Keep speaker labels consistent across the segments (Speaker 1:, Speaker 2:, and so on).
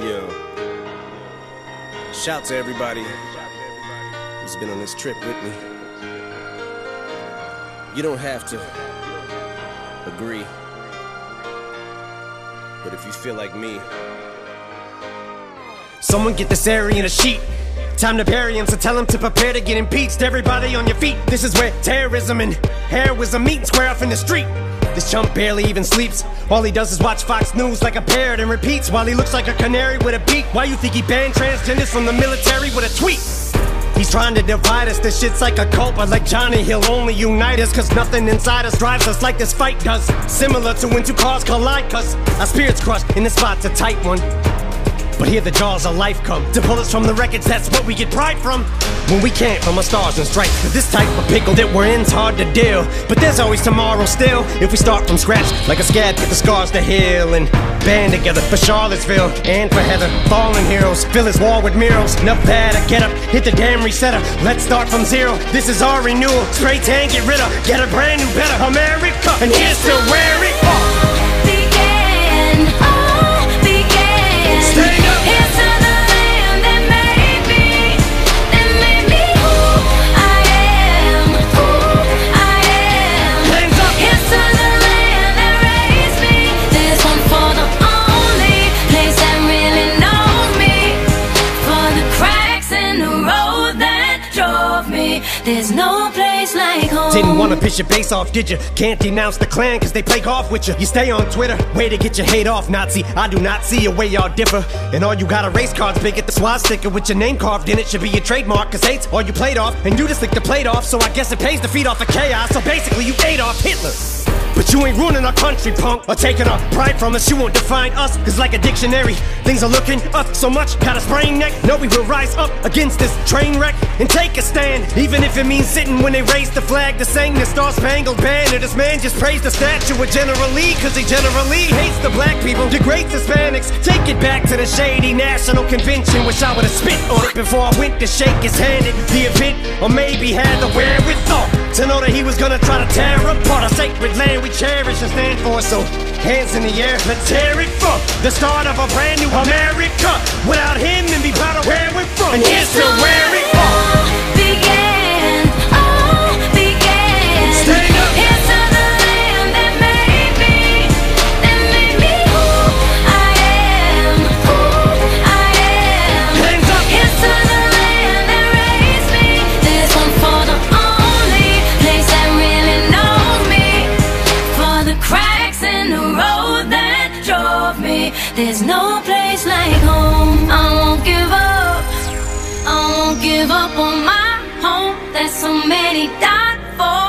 Speaker 1: Yeah. Shout to everybody who's been on this trip with me. You don't have to agree. But if you feel like me,
Speaker 2: Someone get this area in a sheet. Time to bury him, so tell him to prepare to get impeached. Everybody on your feet. This is where terrorism and heroism meet square off in the street. This chump barely even sleeps. All he does is watch Fox News like a parrot and repeats while he looks like a canary with a beak. Why you think he banned transgenders from the military with a tweet? He's trying to divide us, this shit's like a cult, but like Johnny, he'll only unite us, cause nothing inside us drives us like this fight does. Similar to when two cars collide, cause our spirits crushed in this spot's a tight one. But here the jaws of life come to pull us from the wreckage. That's what we get pride from. When we can't from our stars and stripes. This type of pickle that we're in's hard to deal. But there's always tomorrow still. If we start from scratch, like a scab, get the scars to heal and band together for Charlottesville and for Heather. Fallen heroes, fill his wall with murals. Enough bad, get up, hit the damn resetter. Let's start from zero. This is our renewal. Straight tan, get rid of, get a brand new better America. And here's to where it all
Speaker 3: There's no place like home.
Speaker 2: Didn't wanna piss your base off, did you? Can't denounce the Klan cause they play golf with you. You stay on Twitter, way to get your hate off, Nazi. I do not see a way y'all differ. And all you got are race cards big at the swastika with your name carved in it should be your trademark. Cause hate's all you played off, and you just licked the plate off, so I guess it pays to feed off the chaos. So basically, you ate off Hitler. But you ain't ruining our country, punk, or taking our pride from us. You won't define us, cause like a dictionary, things are looking up so much. Got a sprained neck. No, we will rise up against this train wreck and take a stand. Even if it means sitting when they raise the flag to sing the Star Spangled Banner. This man just praised the statue of General Lee, cause he generally hates the black people, degrades Hispanics. Take it back to the shady national convention. Wish I would've spit on it before I went to shake his hand at the event, or maybe had the wherewithal to know that he was gonna try to tear apart Our sacred land we cherish and stand for. So, hands in the air, let's tear it from the start of a brand new America. Without him, and be proud of where we're from. And here's to
Speaker 3: cracks in the road that drove me. There's no place like home. I won't give up. I won't give up on my home that so many died for.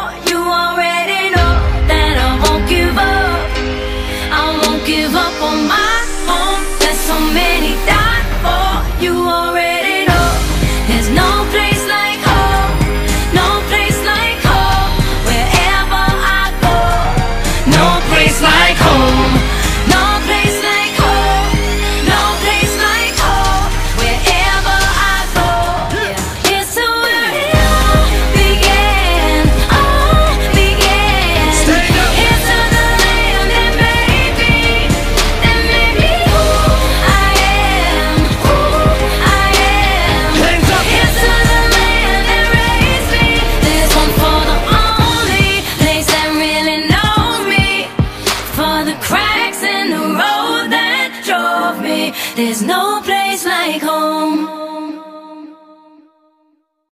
Speaker 3: Tracks in the road that drove me. There's no place like home.